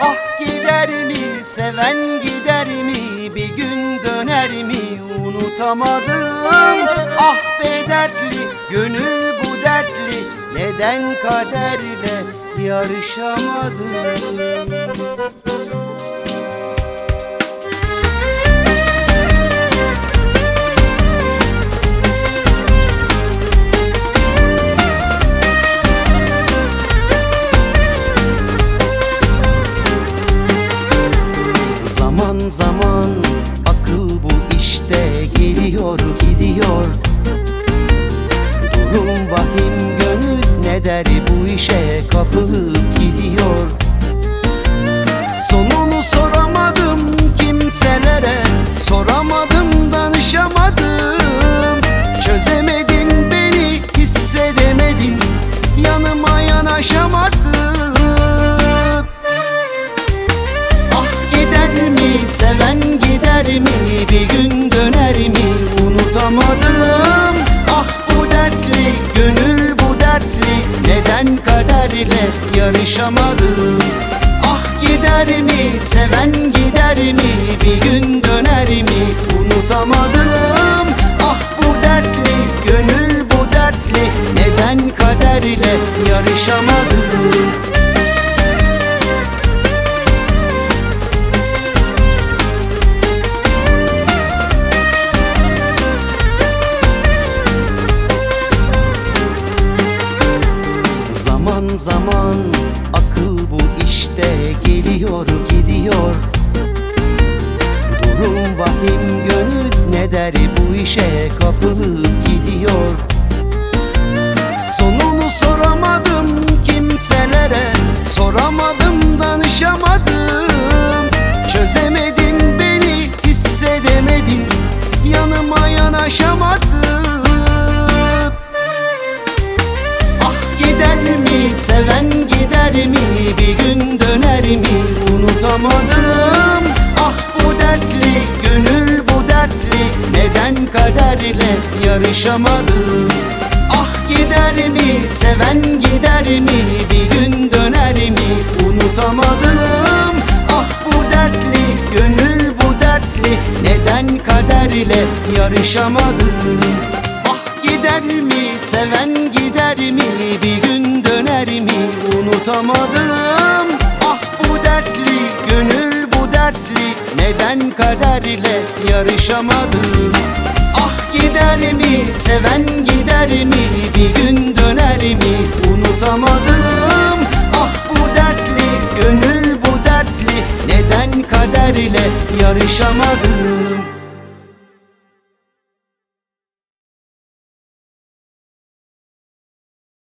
Ah gider mi seven gider mi bir gün döner mi unutamadım. Ah be dertli gönül bu dertli neden kaderle yarışamadım der bu işe kapılıp gidiyor. Sonunu soramadım kimselere Soramadım danışamadım. Çözemedin beni hissedemedin Yanıma yanaşamadın. Ah gider mi seven gider mi bir gün döner mi unutamadım kaderle yarışamadım. Ah gider mi seven gider mi bir gün döner mi unutamadım. Ah bu dertli gönül bu dertli neden kaderle yarışamadım Zaman akıl bu işte geliyor gidiyor. Durum vahim gönül ne der bu işe kapılıp gidiyor. Sonunu soramadım kimselere Soramadım danışamadım. Çözemedin beni hissedemedin Yanıma yanaşamadın seven gider mi bir gün döner mi? Unutamadım Ah bu dertli gönül bu dertli. Neden kaderle yarışamadım? Ah gider mi seven gider mi bir gün döner mi? Unutamadım Ah bu dertli gönül bu dertli. Neden kaderle yarışamadım? Ah gider mi seven gider mi unutamadım. Ah bu dertli gönül bu dertli neden kaderle yarışamadım? Ah gider mi seven gider mi bir gün döner mi? Unutamadım. Ah bu dertli gönül bu dertli neden kaderle yarışamadım